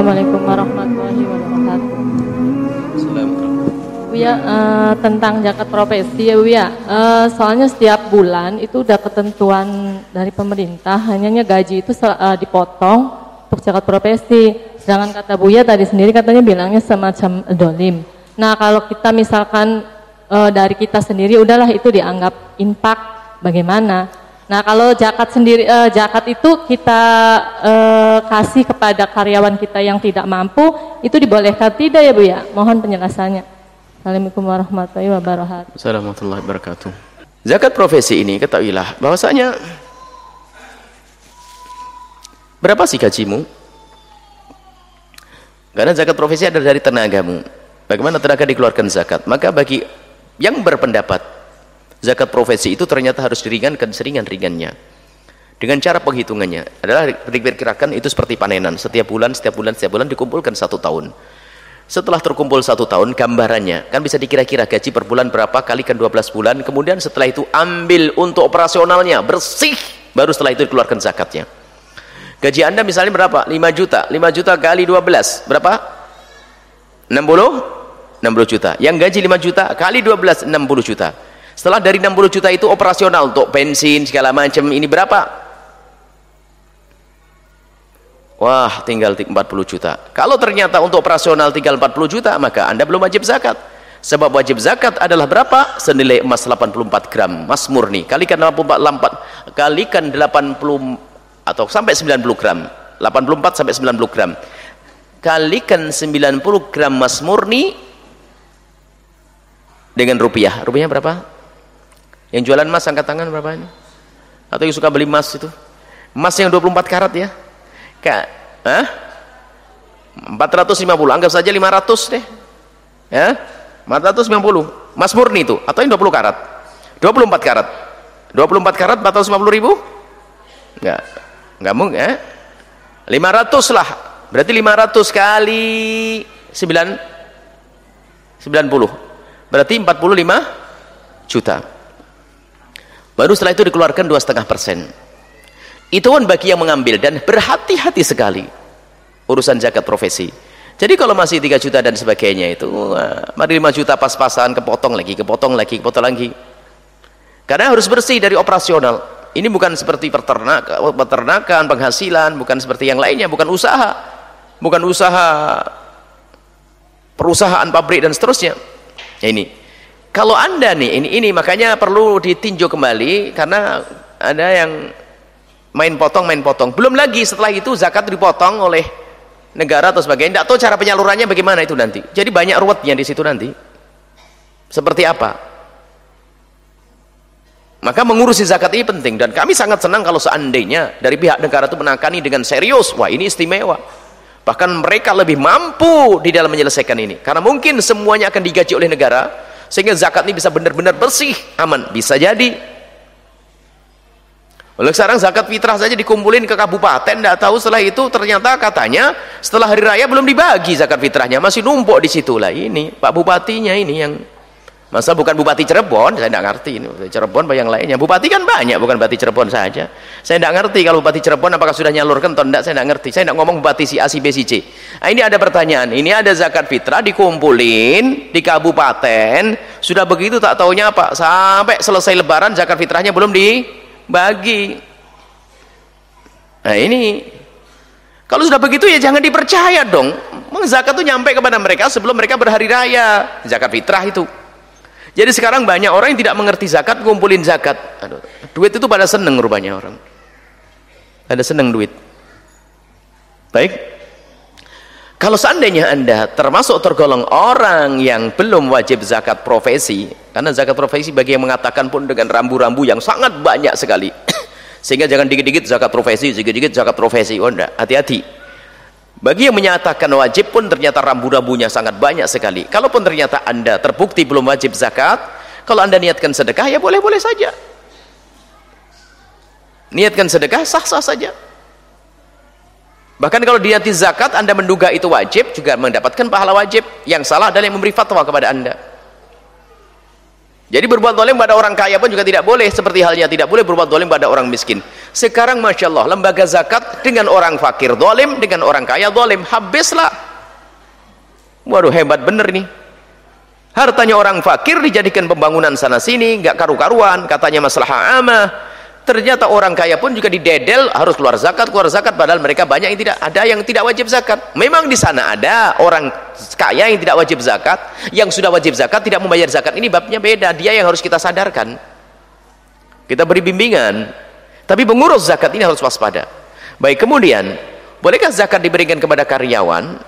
Assalamualaikum warahmatullahi wabarakatuh. Buya eh, tentang zakat profesi ya Buya. Eh, soalnya setiap bulan itu udah ketentuan dari pemerintah, hanya gaji itu eh, dipotong untuk zakat profesi. Sedangkan kata Buya tadi sendiri katanya bilangnya semacam dolim. Nah kalau kita misalkan eh, dari kita sendiri udahlah itu dianggap infak, bagaimana? Nah kalau zakat sendiri eh, zakat itu kita eh, kasih kepada karyawan kita yang tidak mampu itu dibolehkan tidak ya Bu ya? Mohon penjelasannya. Assalamualaikum warahmatullahi wabarakatuh. Assalamualaikum warahmatullahi wabarakatuh. Zakat profesi ini ketahuilah bahwasanya berapa sih gajimu? Karena zakat profesi adalah dari tenagamu. Bagaimana tenaga dikeluarkan zakat? Maka bagi yang berpendapat zakat profesi itu ternyata harus diringankan seringan-ringannya. Dengan cara penghitungannya adalah diperkirakan itu seperti panenan. Setiap bulan setiap bulan setiap bulan dikumpulkan satu tahun. Setelah terkumpul satu tahun gambarannya kan bisa dikira-kira gaji per bulan berapa kalikan 12 bulan kemudian setelah itu ambil untuk operasionalnya bersih baru setelah itu dikeluarkan zakatnya. Gaji anda misalnya berapa? 5 juta. 5 juta kali 12 berapa? 60 60 juta. Yang gaji 5 juta kali 12 60 juta setelah dari 60 juta itu operasional untuk bensin segala macam ini berapa? Wah, tinggal 40 juta. Kalau ternyata untuk operasional tinggal 40 juta, maka Anda belum wajib zakat. Sebab wajib zakat adalah berapa? Senilai emas 84 gram, emas murni. Kalikan 84 kalikan 80 atau sampai 90 gram. 84 sampai 90 gram. Kalikan 90 gram emas murni dengan rupiah. Rupiahnya berapa? Yang jualan emas angkat tangan berapa ini? Atau yang suka beli emas itu? Emas yang 24 karat ya? Kak, Hah? 450, anggap saja 500 deh. Ya? 450. Emas murni itu atau yang 20 karat? 24 karat. 24 karat 450 ribu? Enggak. Enggak mungkin, ya? 500 lah. Berarti 500 kali 9 90. Berarti 45 juta baru setelah itu dikeluarkan dua setengah persen. Itu pun bagi yang mengambil dan berhati-hati sekali. Urusan zakat profesi. Jadi kalau masih 3 juta dan sebagainya itu mari 5 juta pas-pasan kepotong lagi kepotong lagi kepotong lagi. Karena harus bersih dari operasional. Ini bukan seperti peternak, peternakan penghasilan bukan seperti yang lainnya bukan usaha. Bukan usaha perusahaan pabrik dan seterusnya. Ini kalau anda nih ini ini makanya perlu ditinjau kembali karena ada yang main potong main potong. Belum lagi setelah itu zakat dipotong oleh negara atau sebagainya. Tidak tahu cara penyalurannya bagaimana itu nanti. Jadi banyak ruwetnya di situ nanti. Seperti apa? Maka mengurusi zakat ini penting. Dan kami sangat senang kalau seandainya dari pihak negara itu menangani dengan serius. Wah ini istimewa. Bahkan mereka lebih mampu di dalam menyelesaikan ini. Karena mungkin semuanya akan digaji oleh negara sehingga zakat ini bisa benar-benar bersih aman bisa jadi. Oleh sekarang zakat fitrah saja dikumpulin ke kabupaten tidak tahu setelah itu ternyata katanya setelah hari raya belum dibagi zakat fitrahnya masih numpuk di situ lah ini Pak Bupatinya ini yang masa bukan Bupati Cirebon? Saya tidak ngerti ini. Cirebon apa yang lainnya? Bupati kan banyak bukan Bupati Cirebon saja. Saya tidak ngerti kalau Bupati Cirebon apakah sudah nyalurkan atau tidak saya tidak ngerti. Saya tidak ngomong Bupati si A si B si C. Nah, ini ada pertanyaan. Ini ada zakat fitrah dikumpulin di kabupaten. Sudah begitu tak taunya apa? Sampai selesai lebaran zakat fitrahnya belum dibagi. Nah ini. Kalau sudah begitu ya jangan dipercaya dong. Zakat itu nyampe kepada mereka sebelum mereka berhari raya. Zakat fitrah itu jadi sekarang banyak orang yang tidak mengerti zakat ngumpulin zakat. Aduh, duit itu pada seneng rupanya orang. Ada seneng duit. Baik. Kalau seandainya anda termasuk tergolong orang yang belum wajib zakat profesi karena zakat profesi bagi yang mengatakan pun dengan rambu-rambu yang sangat banyak sekali. Sehingga jangan dikit-dikit zakat profesi dikit-dikit zakat profesi. Oh hati-hati bagi yang menyatakan wajib pun ternyata rambu-rambunya sangat banyak sekali. Kalaupun ternyata Anda terbukti belum wajib zakat, kalau Anda niatkan sedekah ya boleh-boleh saja. Niatkan sedekah sah-sah saja. Bahkan kalau niati zakat Anda menduga itu wajib juga mendapatkan pahala wajib. Yang salah adalah yang memberi fatwa kepada Anda. jadi berbuat dolim pada orang kaya pun juga tidak boleh seperti halnya tidak boleh berbuat dolim pada orang miskin sekarang Masya Allah lembaga zakat dengan orang fakir dolim dengan orang kaya dolim habislah. Waduh hebat bener nih hartanya orang fakir dijadikan pembangunan sana sini nggak karu-karuan katanya masalah amah. Ternyata orang kaya pun juga didedel harus keluar zakat keluar zakat padahal mereka banyak yang tidak ada yang tidak wajib zakat. Memang di sana ada orang kaya yang tidak wajib zakat yang sudah wajib zakat tidak membayar zakat. Ini babnya beda dia yang harus kita sadarkan. Kita beri bimbingan tapi pengurus zakat ini harus waspada. Baik kemudian bolehkah zakat diberikan kepada karyawan?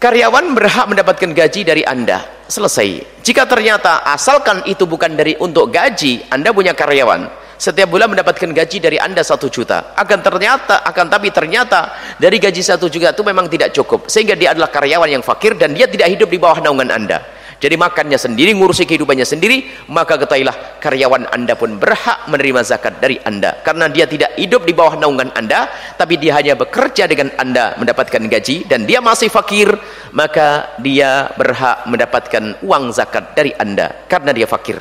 Karyawan berhak mendapatkan gaji dari anda. Selesai. Jika ternyata asalkan itu bukan dari untuk gaji anda punya karyawan. Setiap bulan mendapatkan gaji dari anda satu juta. Akan ternyata akan tapi ternyata dari gaji satu juta itu memang tidak cukup. Sehingga dia adalah karyawan yang fakir dan dia tidak hidup di bawah naungan anda jadi makannya sendiri ngurusi kehidupannya sendiri maka ketahuilah karyawan anda pun berhak menerima zakat dari anda. Karena dia tidak hidup di bawah naungan anda tapi dia hanya bekerja dengan anda mendapatkan gaji dan dia masih fakir maka dia berhak mendapatkan uang zakat dari anda karena dia fakir.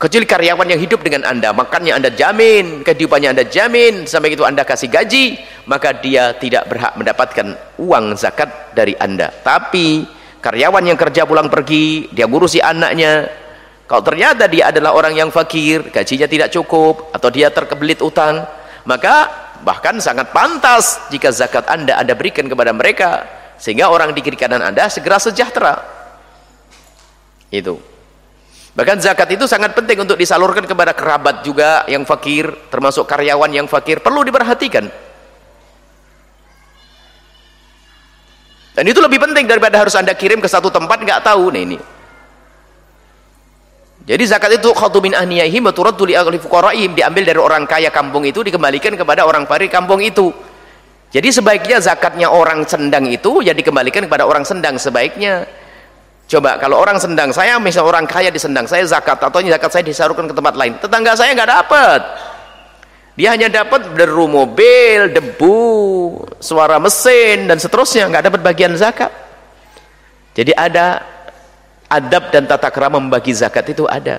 Kecuali karyawan yang hidup dengan anda makannya anda jamin kehidupannya anda jamin sampai itu anda kasih gaji maka dia tidak berhak mendapatkan uang zakat dari anda. Tapi karyawan yang kerja pulang pergi dia ngurusi anaknya. Kalau ternyata dia adalah orang yang fakir gajinya tidak cukup atau dia terkebelit utang maka bahkan sangat pantas jika zakat anda anda berikan kepada mereka sehingga orang di kiri kanan anda segera sejahtera. Itu. Bahkan zakat itu sangat penting untuk disalurkan kepada kerabat juga yang fakir, termasuk karyawan yang fakir, perlu diperhatikan. Dan itu lebih penting daripada harus Anda kirim ke satu tempat nggak tahu nih ini. Jadi zakat itu khatumin ahniyaihim wa fuqaraihim diambil dari orang kaya kampung itu dikembalikan kepada orang fakir kampung itu. Jadi sebaiknya zakatnya orang sendang itu ya dikembalikan kepada orang sendang sebaiknya Coba kalau orang sendang saya, misal orang kaya di sendang saya zakat atau zakat saya disalurkan ke tempat lain, tetangga saya nggak dapat. Dia hanya dapat deru mobil, debu, suara mesin dan seterusnya, nggak dapat bagian zakat. Jadi ada adab dan tata krama membagi zakat itu ada.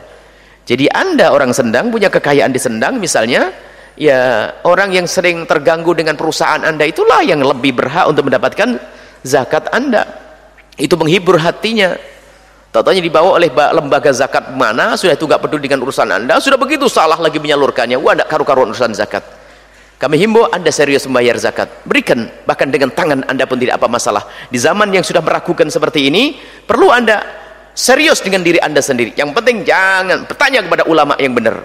Jadi Anda orang sendang punya kekayaan di sendang misalnya, ya orang yang sering terganggu dengan perusahaan Anda itulah yang lebih berhak untuk mendapatkan zakat Anda itu menghibur hatinya Tatanya dibawa oleh lembaga zakat mana? Sudah itu nggak peduli dengan urusan anda. Sudah begitu salah lagi menyalurkannya. Wah ada karu-karuan urusan zakat. Kami himbau anda serius membayar zakat. Berikan bahkan dengan tangan anda pun tidak apa masalah. Di zaman yang sudah meragukan seperti ini perlu anda serius dengan diri anda sendiri. Yang penting jangan bertanya kepada ulama yang benar.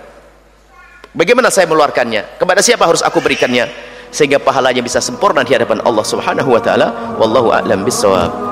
Bagaimana saya meluarkannya? Kepada siapa harus aku berikannya? Sehingga pahalanya bisa sempurna di hadapan Allah subhanahu wa ta'ala. Wallahu a'lam bisawab